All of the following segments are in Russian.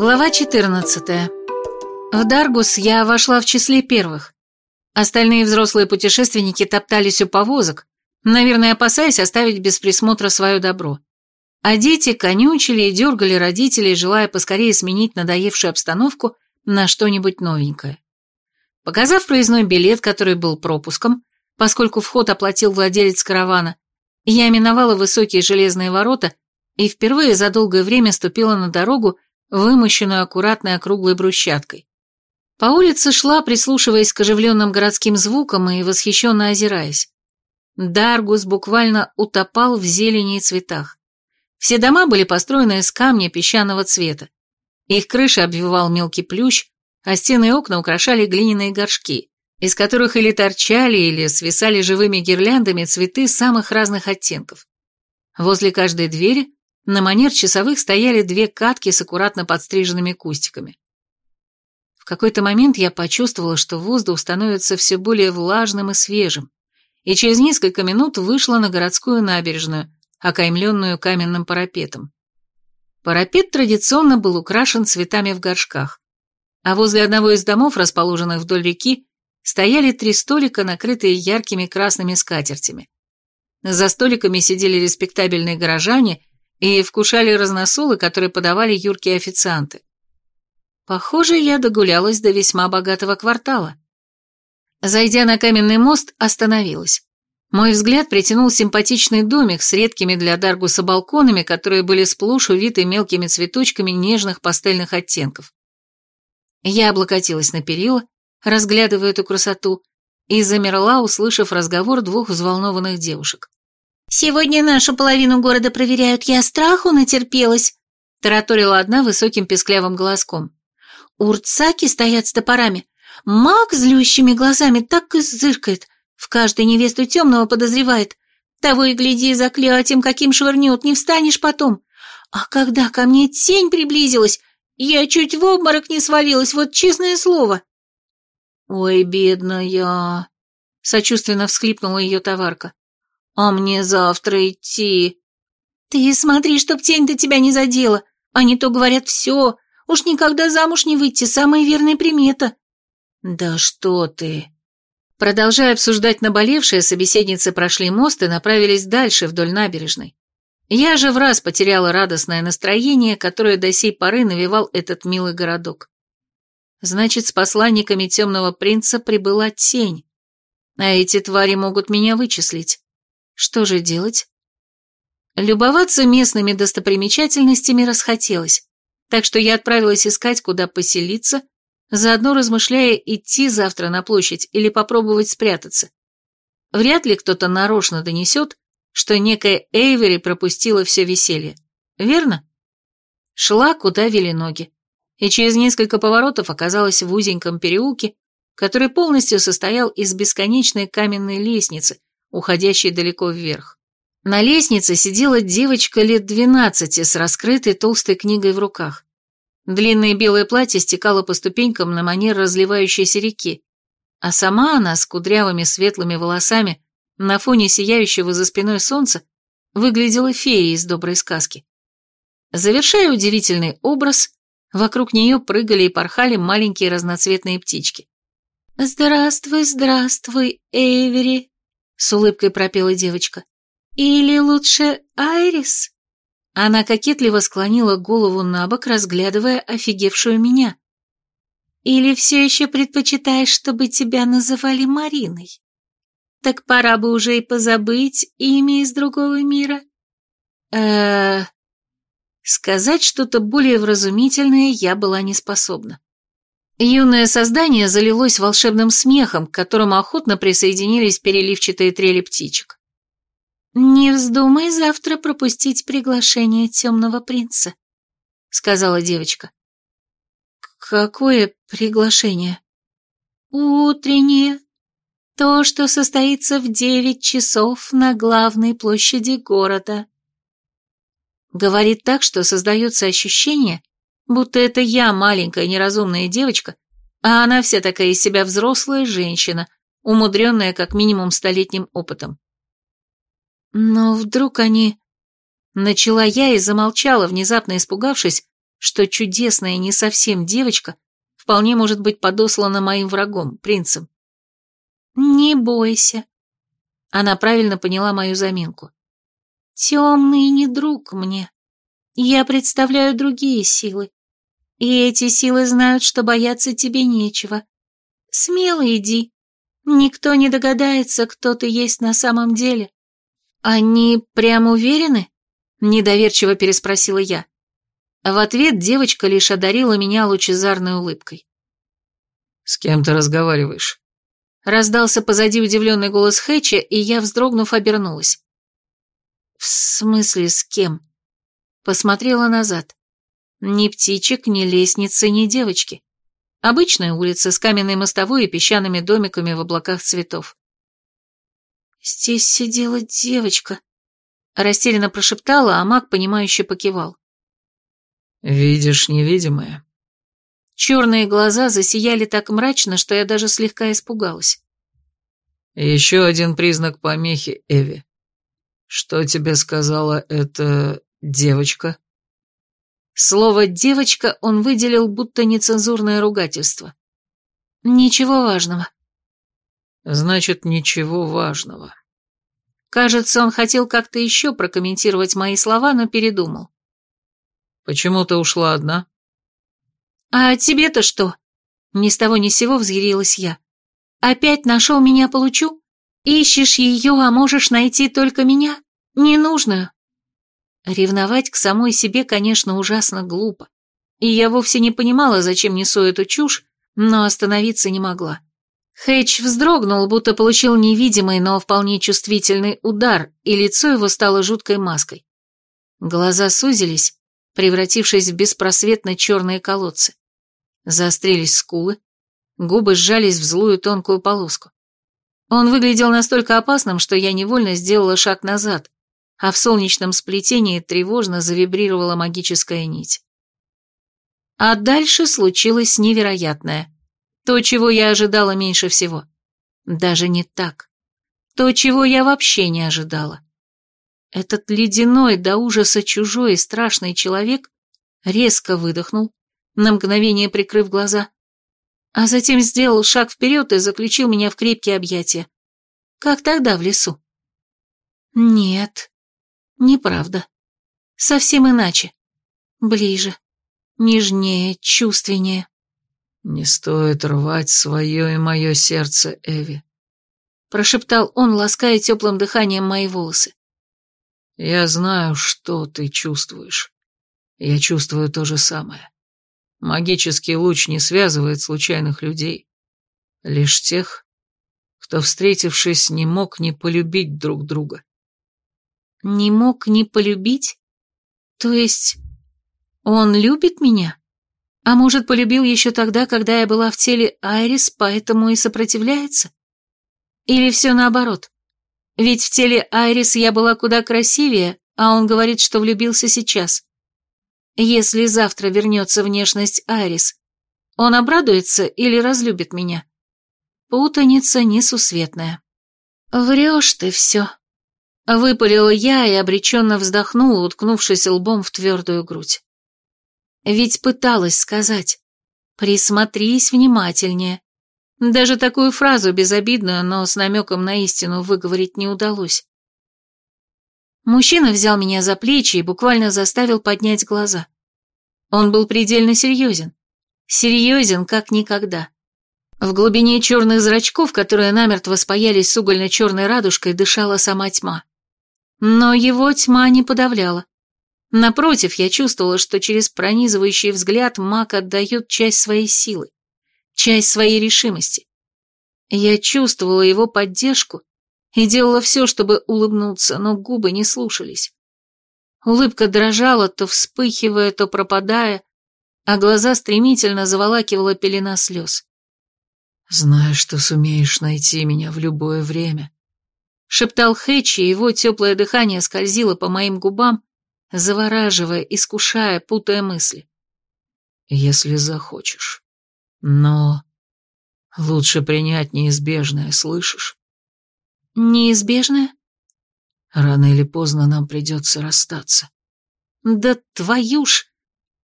Глава 14. В Даргус я вошла в числе первых. Остальные взрослые путешественники топтались у повозок, наверное, опасаясь оставить без присмотра свое добро. А дети конючили и дергали родителей, желая поскорее сменить надоевшую обстановку на что-нибудь новенькое. Показав проездной билет, который был пропуском, поскольку вход оплатил владелец каравана, я миновала высокие железные ворота и впервые за долгое время ступила на дорогу, вымощенную аккуратной округлой брусчаткой. По улице шла, прислушиваясь к оживленным городским звукам и восхищенно озираясь. Даргус буквально утопал в зелени и цветах. Все дома были построены из камня песчаного цвета. Их крыши обвивал мелкий плющ, а стены и окна украшали глиняные горшки, из которых или торчали, или свисали живыми гирляндами цветы самых разных оттенков. Возле каждой двери на манер часовых стояли две катки с аккуратно подстриженными кустиками. В какой-то момент я почувствовала, что воздух становится все более влажным и свежим, и через несколько минут вышла на городскую набережную, окаймленную каменным парапетом. Парапет традиционно был украшен цветами в горшках, а возле одного из домов, расположенных вдоль реки, стояли три столика, накрытые яркими красными скатертями. За столиками сидели респектабельные горожане и вкушали разносолы, которые подавали юркие официанты. Похоже, я догулялась до весьма богатого квартала. Зайдя на каменный мост, остановилась. Мой взгляд притянул симпатичный домик с редкими для Даргуса балконами, которые были сплошь увиты мелкими цветочками нежных пастельных оттенков. Я облокотилась на перила, разглядывая эту красоту, и замерла, услышав разговор двух взволнованных девушек. «Сегодня нашу половину города проверяют, я страху натерпелась», — тараторила одна высоким песклявым голоском. «Урцаки стоят с топорами. Маг злющими глазами так и зыркает, в каждой невесту темного подозревает. Того и гляди, заклятием каким швырнет, не встанешь потом. А когда ко мне тень приблизилась, я чуть в обморок не свалилась, вот честное слово». «Ой, бедная!» — сочувственно всхлипнула ее товарка. «А мне завтра идти». «Ты смотри, чтоб тень-то тебя не задела. Они то говорят все. Уж никогда замуж не выйти, самая верная примета». «Да что ты!» Продолжая обсуждать наболевшее, собеседницы прошли мост и направились дальше вдоль набережной. Я же в раз потеряла радостное настроение, которое до сей поры навевал этот милый городок. Значит, с посланниками темного принца прибыла тень. А эти твари могут меня вычислить. Что же делать? Любоваться местными достопримечательностями расхотелось, так что я отправилась искать, куда поселиться, заодно размышляя, идти завтра на площадь или попробовать спрятаться. Вряд ли кто-то нарочно донесет, что некая Эйвери пропустила все веселье. Верно? Шла, куда вели ноги, и через несколько поворотов оказалась в узеньком переулке, который полностью состоял из бесконечной каменной лестницы, уходящей далеко вверх. На лестнице сидела девочка лет двенадцати с раскрытой толстой книгой в руках. Длинное белое платье стекало по ступенькам на манер разливающейся реки, а сама она с кудрявыми светлыми волосами на фоне сияющего за спиной солнца выглядела феей из доброй сказки. Завершая удивительный образ, вокруг нее прыгали и порхали маленькие разноцветные птички. «Здравствуй, здравствуй, Эйвери!» С улыбкой пропела девочка. «Или лучше Айрис?» Она кокетливо склонила голову на бок, разглядывая офигевшую меня. «Или все еще предпочитаешь, чтобы тебя называли Мариной? Так пора бы уже и позабыть имя из другого мира». э Сказать что-то более вразумительное я была не способна. Юное создание залилось волшебным смехом, к которому охотно присоединились переливчатые трели птичек. «Не вздумай завтра пропустить приглашение темного принца», — сказала девочка. «Какое приглашение?» «Утреннее. То, что состоится в девять часов на главной площади города». Говорит так, что создается ощущение, будто это я маленькая неразумная девочка, а она вся такая из себя взрослая женщина, умудренная как минимум столетним опытом. Но вдруг они... Начала я и замолчала, внезапно испугавшись, что чудесная не совсем девочка вполне может быть подослана моим врагом, принцем. «Не бойся». Она правильно поняла мою заминку. «Темный не друг мне. Я представляю другие силы. И эти силы знают, что бояться тебе нечего. Смело иди. Никто не догадается, кто ты есть на самом деле». «Они прям уверены?» — недоверчиво переспросила я. В ответ девочка лишь одарила меня лучезарной улыбкой. «С кем ты разговариваешь?» Раздался позади удивленный голос Хэтча, и я, вздрогнув, обернулась. «В смысле, с кем?» Посмотрела назад. Ни птичек, ни лестницы, ни девочки. Обычная улица с каменной мостовой и песчаными домиками в облаках цветов. «Здесь сидела девочка», — растерянно прошептала, а маг, понимающе покивал. «Видишь невидимое?» Черные глаза засияли так мрачно, что я даже слегка испугалась. «Еще один признак помехи, Эви. Что тебе сказала эта девочка?» Слово «девочка» он выделил будто нецензурное ругательство. «Ничего важного». «Значит, ничего важного». Кажется, он хотел как-то еще прокомментировать мои слова, но передумал. «Почему ты ушла одна?» «А тебе-то что?» Ни с того ни сего взъярилась я. «Опять нашел меня получу? Ищешь ее, а можешь найти только меня? Ненужную?» Ревновать к самой себе, конечно, ужасно глупо. И я вовсе не понимала, зачем несу эту чушь, но остановиться не могла. Хэтч вздрогнул, будто получил невидимый, но вполне чувствительный удар, и лицо его стало жуткой маской. Глаза сузились, превратившись в беспросветно черные колодцы. Заострились скулы, губы сжались в злую тонкую полоску. Он выглядел настолько опасным, что я невольно сделала шаг назад, а в солнечном сплетении тревожно завибрировала магическая нить. А дальше случилось невероятное. То, чего я ожидала меньше всего. Даже не так. То, чего я вообще не ожидала. Этот ледяной до ужаса чужой и страшный человек резко выдохнул, на мгновение прикрыв глаза, а затем сделал шаг вперед и заключил меня в крепкие объятия. Как тогда в лесу. Нет, неправда. Совсем иначе. Ближе, нежнее, чувственнее. «Не стоит рвать свое и мое сердце, Эви», — прошептал он, лаская теплым дыханием мои волосы. Я знаю, что ты чувствуешь. Я чувствую то же самое. Магический луч не связывает случайных людей. Лишь тех, кто, встретившись, не мог не полюбить друг друга. Не мог не полюбить? То есть он любит меня? А может, полюбил еще тогда, когда я была в теле Айрис, поэтому и сопротивляется? Или все наоборот? Ведь в теле Айрис я была куда красивее, а он говорит, что влюбился сейчас. Если завтра вернется внешность Айрис, он обрадуется или разлюбит меня? Путаница несусветная. Врешь ты все. Выпалила я и обреченно вздохнула, уткнувшись лбом в твердую грудь. Ведь пыталась сказать. Присмотрись внимательнее. Даже такую фразу безобидную, но с намеком на истину выговорить не удалось. Мужчина взял меня за плечи и буквально заставил поднять глаза. Он был предельно серьезен. Серьезен, как никогда. В глубине черных зрачков, которые намертво спаялись с угольно-черной радужкой, дышала сама тьма. Но его тьма не подавляла. Напротив, я чувствовала, что через пронизывающий взгляд маг отдает часть своей силы часть своей решимости. Я чувствовала его поддержку и делала все, чтобы улыбнуться, но губы не слушались. Улыбка дрожала, то вспыхивая, то пропадая, а глаза стремительно заволакивала пелена слез. «Знаешь, что сумеешь найти меня в любое время», — шептал Хэтч, и его теплое дыхание скользило по моим губам, завораживая, искушая, путая мысли. «Если захочешь». Но лучше принять неизбежное, слышишь? Неизбежное? Рано или поздно нам придется расстаться. Да твою ж!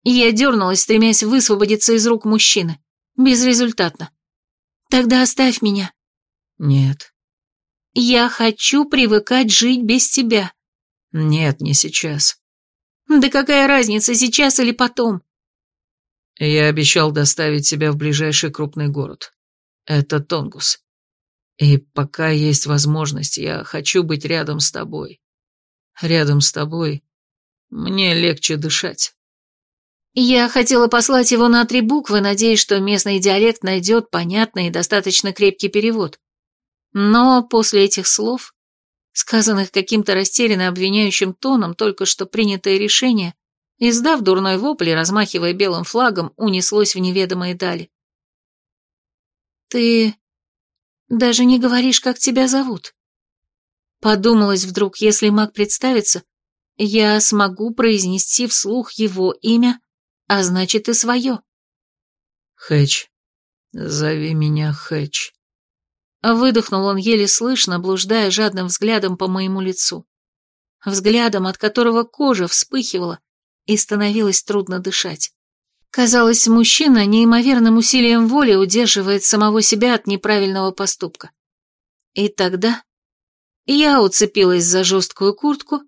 Я дернулась, стремясь высвободиться из рук мужчины. Безрезультатно. «Тогда оставь меня». «Нет». «Я хочу привыкать жить без тебя». «Нет, не сейчас». «Да какая разница, сейчас или потом?» «Я обещал доставить тебя в ближайший крупный город. Это Тонгус. И пока есть возможность, я хочу быть рядом с тобой. Рядом с тобой мне легче дышать». Я хотела послать его на три буквы, надеясь, что местный диалект найдет понятный и достаточно крепкий перевод. Но после этих слов, сказанных каким-то растерянно обвиняющим тоном, только что принятое решение, издав дурной вопль и размахивая белым флагом, унеслось в неведомые дали. «Ты даже не говоришь, как тебя зовут?» Подумалось вдруг, если маг представится, я смогу произнести вслух его имя а значит и свое. Хэч, зови меня Хэч. Выдохнул он еле слышно, блуждая жадным взглядом по моему лицу. Взглядом, от которого кожа вспыхивала и становилось трудно дышать. Казалось, мужчина неимоверным усилием воли удерживает самого себя от неправильного поступка. И тогда я уцепилась за жесткую куртку,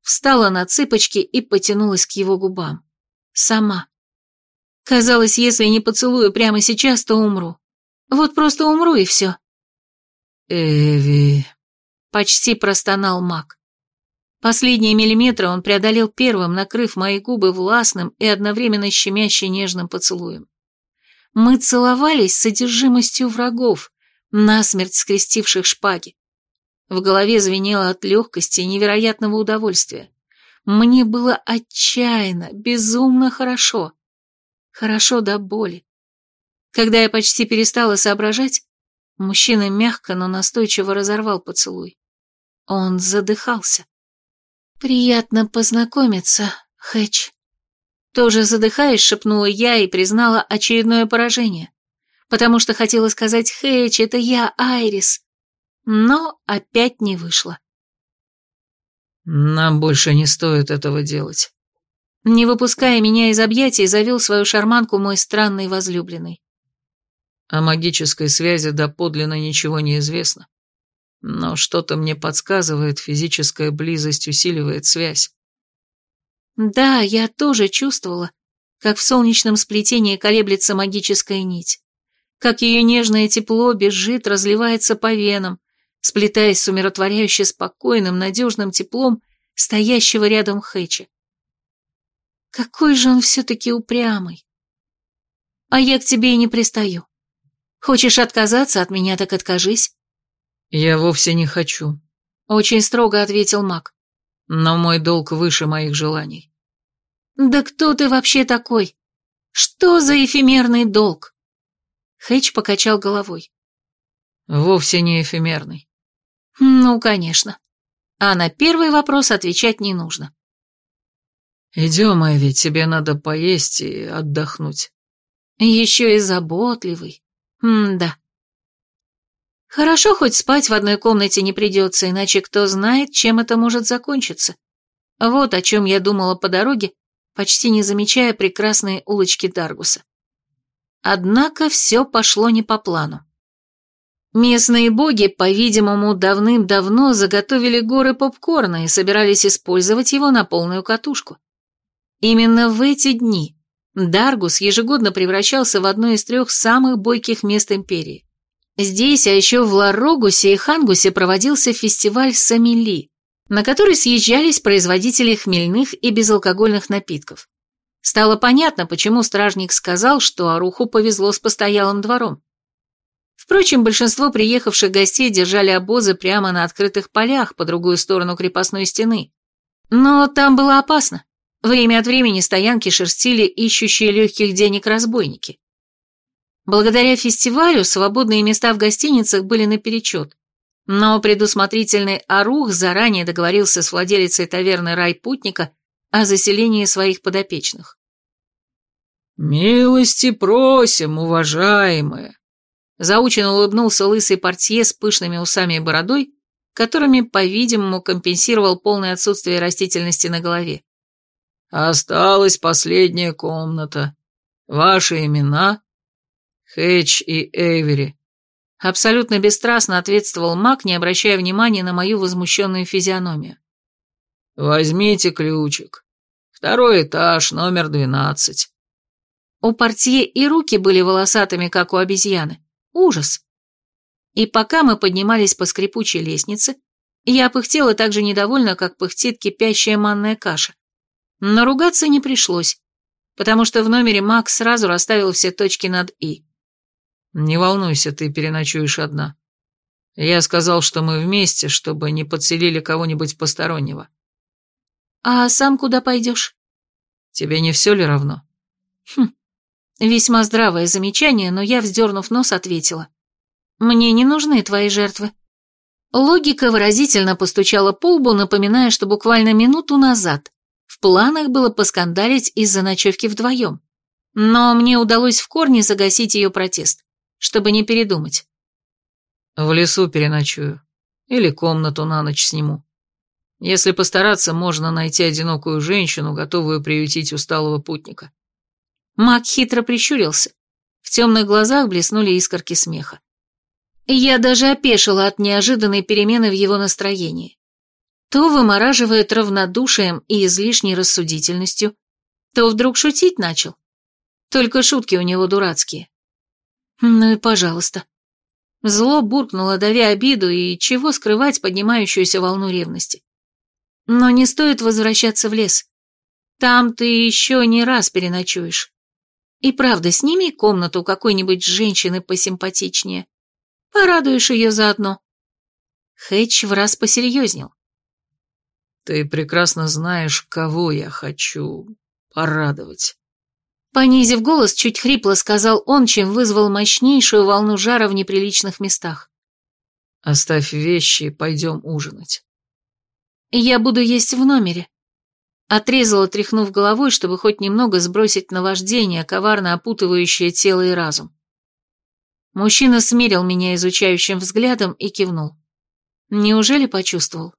встала на цыпочки и потянулась к его губам. Сама. Казалось, если не поцелую прямо сейчас, то умру. Вот просто умру и все. Эви... Почти простонал маг. Последние миллиметры он преодолел первым, накрыв мои губы властным и одновременно щемяще нежным поцелуем. Мы целовались с содержимостью врагов, насмерть скрестивших шпаги. В голове звенело от легкости и невероятного удовольствия. Мне было отчаянно, безумно хорошо. Хорошо до боли. Когда я почти перестала соображать, мужчина мягко, но настойчиво разорвал поцелуй. Он задыхался. «Приятно познакомиться, Хэч». «Тоже задыхаясь», — шепнула я и признала очередное поражение, потому что хотела сказать «Хэч, это я, Айрис», но опять не вышло. «Нам больше не стоит этого делать». Не выпуская меня из объятий, завел свою шарманку мой странный возлюбленный. О магической связи доподлинно ничего не известно. Но что-то мне подсказывает, физическая близость усиливает связь. Да, я тоже чувствовала, как в солнечном сплетении колеблется магическая нить, как ее нежное тепло бежит, разливается по венам, сплетаясь с умиротворяюще спокойным, надежным теплом стоящего рядом Хэча. Какой же он все-таки упрямый. А я к тебе и не пристаю. Хочешь отказаться от меня, так откажись. Я вовсе не хочу. Очень строго ответил маг. Но мой долг выше моих желаний. Да кто ты вообще такой? Что за эфемерный долг? Хэч покачал головой. Вовсе не эфемерный. Ну, конечно. А на первый вопрос отвечать не нужно. Идем, Эви, тебе надо поесть и отдохнуть. Еще и заботливый. М-да. Хорошо, хоть спать в одной комнате не придется, иначе кто знает, чем это может закончиться. Вот о чем я думала по дороге, почти не замечая прекрасные улочки Даргуса. Однако все пошло не по плану. Местные боги, по-видимому, давным-давно заготовили горы попкорна и собирались использовать его на полную катушку. Именно в эти дни Даргус ежегодно превращался в одно из трех самых бойких мест империи. Здесь, а еще в Ларогусе и Хангусе проводился фестиваль Самили, на который съезжались производители хмельных и безалкогольных напитков. Стало понятно, почему стражник сказал, что Аруху повезло с постоялым двором. Впрочем, большинство приехавших гостей держали обозы прямо на открытых полях по другую сторону крепостной стены. Но там было опасно. Время от времени стоянки шерстили ищущие легких денег разбойники. Благодаря фестивалю свободные места в гостиницах были наперечет, но предусмотрительный Арух заранее договорился с владелицей таверны «Рай путника» о заселении своих подопечных. «Милости просим, уважаемые!» Заученно улыбнулся лысый портье с пышными усами и бородой, которыми, по-видимому, компенсировал полное отсутствие растительности на голове. Осталась последняя комната. Ваши имена? Хэтч и Эйвери. Абсолютно бесстрастно ответствовал маг, не обращая внимания на мою возмущенную физиономию. Возьмите ключик. Второй этаж, номер двенадцать. У портье и руки были волосатыми, как у обезьяны. Ужас. И пока мы поднимались по скрипучей лестнице, я пыхтела так же недовольно, как пыхтит кипящая манная каша. Но ругаться не пришлось, потому что в номере Макс сразу расставил все точки над «и». «Не волнуйся, ты переночуешь одна. Я сказал, что мы вместе, чтобы не подселили кого-нибудь постороннего». «А сам куда пойдешь?» «Тебе не все ли равно?» «Хм, весьма здравое замечание, но я, вздернув нос, ответила. Мне не нужны твои жертвы». Логика выразительно постучала по лбу, напоминая, что буквально минуту назад в планах было поскандалить из-за ночевки вдвоем. Но мне удалось в корне загасить ее протест, чтобы не передумать. В лесу переночую. Или комнату на ночь сниму. Если постараться, можно найти одинокую женщину, готовую приютить усталого путника. Мак хитро прищурился. В темных глазах блеснули искорки смеха. Я даже опешила от неожиданной перемены в его настроении то вымораживает равнодушием и излишней рассудительностью, то вдруг шутить начал. Только шутки у него дурацкие. Ну и пожалуйста. Зло буркнуло, давя обиду и чего скрывать поднимающуюся волну ревности. Но не стоит возвращаться в лес. Там ты еще не раз переночуешь. И правда, сними комнату какой-нибудь женщины посимпатичнее. Порадуешь ее заодно. Хэтч в раз посерьезнел. Ты прекрасно знаешь, кого я хочу порадовать. Понизив голос, чуть хрипло сказал он, чем вызвал мощнейшую волну жара в неприличных местах. Оставь вещи, пойдем ужинать. Я буду есть в номере. Отрезала, тряхнув головой, чтобы хоть немного сбросить наваждение, коварно опутывающее тело и разум. Мужчина смерил меня изучающим взглядом и кивнул. Неужели почувствовал?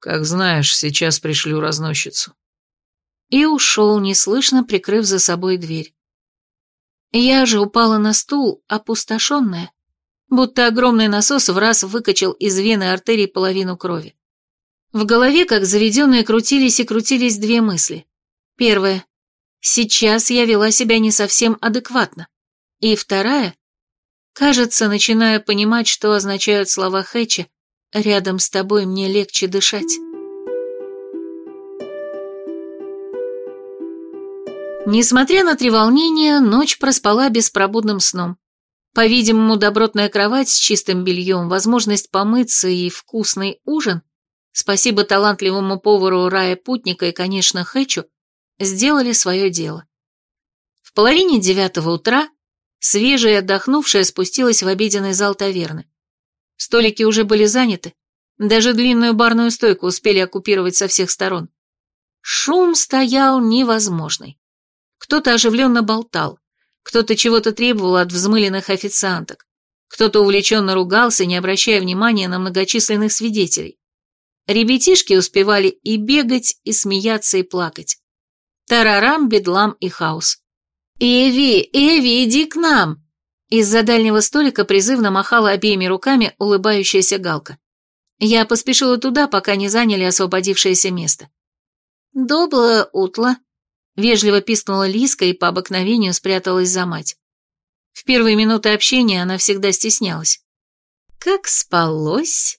Как знаешь, сейчас пришлю разносчицу. И ушел, неслышно прикрыв за собой дверь. Я же упала на стул, опустошенная, будто огромный насос в раз выкачал из вены артерии половину крови. В голове, как заведенные, крутились и крутились две мысли. Первая. Сейчас я вела себя не совсем адекватно. И вторая. Кажется, начинаю понимать, что означают слова Хэтча Рядом с тобой мне легче дышать. Несмотря на треволнение, ночь проспала беспробудным сном. По-видимому, добротная кровать с чистым бельем, возможность помыться и вкусный ужин, спасибо талантливому повару Рая Путника и, конечно, Хэчу, сделали свое дело. В половине девятого утра свежая и отдохнувшая спустилась в обеденный зал таверны. Столики уже были заняты, даже длинную барную стойку успели оккупировать со всех сторон. Шум стоял невозможный. Кто-то оживленно болтал, кто-то чего-то требовал от взмыленных официанток, кто-то увлеченно ругался, не обращая внимания на многочисленных свидетелей. Ребятишки успевали и бегать, и смеяться, и плакать. Тарарам, бедлам и хаос. «Эви, Эви, иди к нам!» Из-за дальнего столика призывно махала обеими руками улыбающаяся Галка. Я поспешила туда, пока не заняли освободившееся место. «Доброе утро», — вежливо пискнула Лиска и по обыкновению спряталась за мать. В первые минуты общения она всегда стеснялась. «Как спалось?»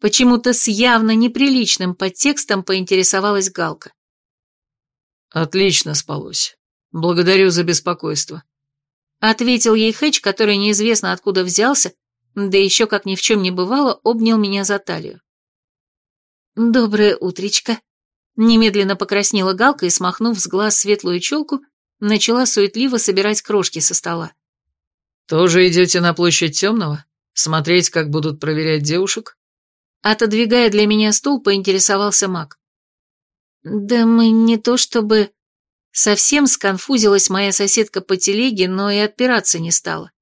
Почему-то с явно неприличным подтекстом поинтересовалась Галка. «Отлично спалось. Благодарю за беспокойство», Ответил ей Хэч, который неизвестно откуда взялся, да еще, как ни в чем не бывало, обнял меня за талию. «Доброе утречко», — немедленно покраснела Галка и, смахнув с глаз светлую челку, начала суетливо собирать крошки со стола. «Тоже идете на площадь Темного? Смотреть, как будут проверять девушек?» Отодвигая для меня стул, поинтересовался маг. «Да мы не то чтобы...» Совсем сконфузилась моя соседка по телеге, но и отпираться не стала.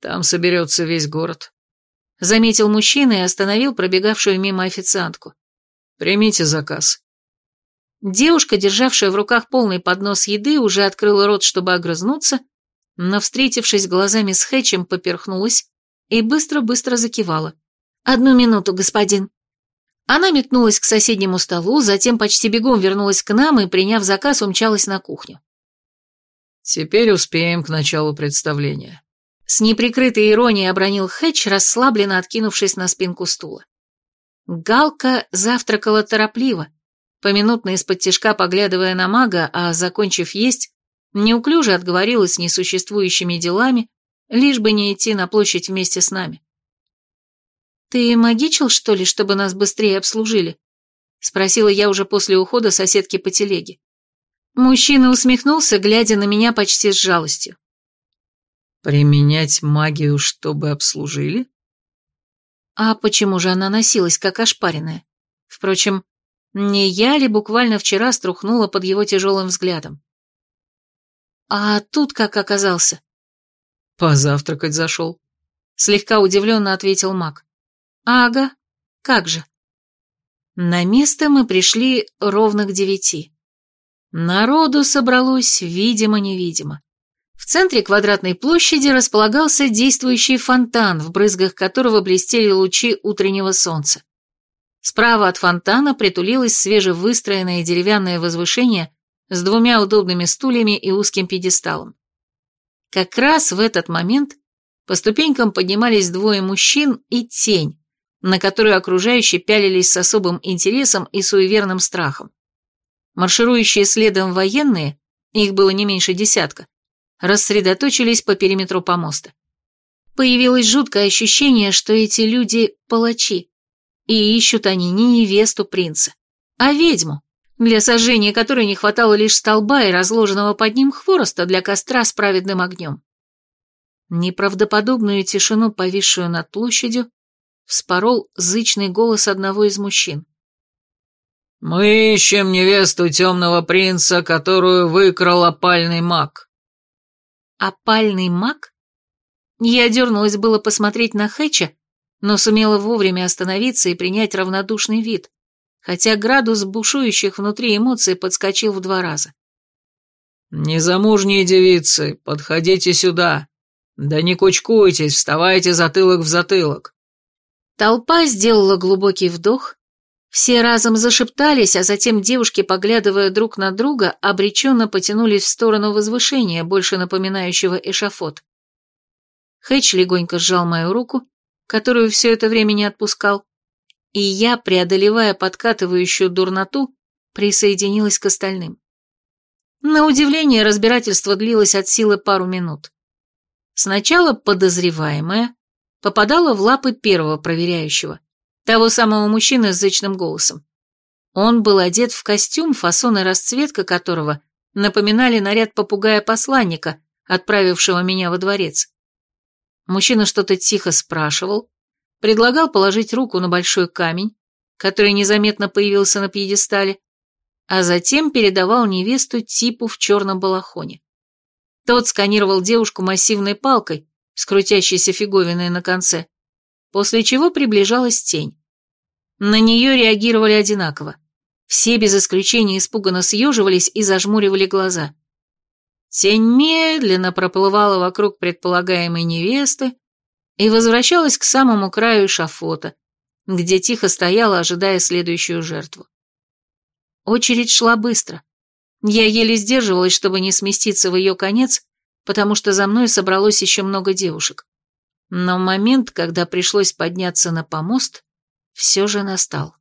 «Там соберется весь город», — заметил мужчина и остановил пробегавшую мимо официантку. «Примите заказ». Девушка, державшая в руках полный поднос еды, уже открыла рот, чтобы огрызнуться, но, встретившись глазами с Хэтчем, поперхнулась и быстро-быстро закивала. «Одну минуту, господин». Она метнулась к соседнему столу, затем почти бегом вернулась к нам и, приняв заказ, умчалась на кухню. «Теперь успеем к началу представления». С неприкрытой иронией обронил Хэтч, расслабленно откинувшись на спинку стула. Галка завтракала торопливо, поминутно из-под тишка поглядывая на мага, а, закончив есть, неуклюже отговорилась с несуществующими делами, лишь бы не идти на площадь вместе с нами. «Ты магичил, что ли, чтобы нас быстрее обслужили?» — спросила я уже после ухода соседки по телеге. Мужчина усмехнулся, глядя на меня почти с жалостью. «Применять магию, чтобы обслужили?» А почему же она носилась, как ошпаренная? Впрочем, не я ли буквально вчера струхнула под его тяжелым взглядом? А тут как оказался? Позавтракать зашел. Слегка удивленно ответил маг. Ага, как же. На место мы пришли ровно к девяти. Народу собралось видимо-невидимо. В центре квадратной площади располагался действующий фонтан, в брызгах которого блестели лучи утреннего солнца. Справа от фонтана притулилось свежевыстроенное деревянное возвышение с двумя удобными стульями и узким пьедесталом. Как раз в этот момент по ступенькам поднимались двое мужчин и тень, на которую окружающие пялились с особым интересом и суеверным страхом. Марширующие следом военные, их было не меньше десятка, рассредоточились по периметру помоста. Появилось жуткое ощущение, что эти люди – палачи, и ищут они не невесту принца, а ведьму, для сожжения которой не хватало лишь столба и разложенного под ним хвороста для костра с праведным огнем. Неправдоподобную тишину, повисшую над площадью, вспорол зычный голос одного из мужчин. «Мы ищем невесту темного принца, которую выкрал опальный маг». «Опальный маг?» Я дернулась было посмотреть на Хэтча, но сумела вовремя остановиться и принять равнодушный вид, хотя градус бушующих внутри эмоций подскочил в два раза. «Незамужние девицы, подходите сюда. Да не кучкуйтесь, вставайте затылок в затылок». Толпа сделала глубокий вдох, все разом зашептались, а затем девушки, поглядывая друг на друга, обреченно потянулись в сторону возвышения, больше напоминающего эшафот. Хэтч легонько сжал мою руку, которую все это время не отпускал, и я, преодолевая подкатывающую дурноту, присоединилась к остальным. На удивление, разбирательство длилось от силы пару минут. Сначала подозреваемая попадала в лапы первого проверяющего, того самого мужчины с зычным голосом. Он был одет в костюм, фасон и расцветка которого напоминали наряд попугая-посланника, отправившего меня во дворец. Мужчина что-то тихо спрашивал, предлагал положить руку на большой камень, который незаметно появился на пьедестале, а затем передавал невесту типу в черном балахоне. Тот сканировал девушку массивной палкой с крутящейся фиговиной на конце, после чего приближалась тень. На нее реагировали одинаково. Все без исключения испуганно съеживались и зажмуривали глаза. Тень медленно проплывала вокруг предполагаемой невесты и возвращалась к самому краю шафота, где тихо стояла, ожидая следующую жертву. Очередь шла быстро. Я еле сдерживалась, чтобы не сместиться в ее конец, потому что за мной собралось еще много девушек. Но момент, когда пришлось подняться на помост, все же настал.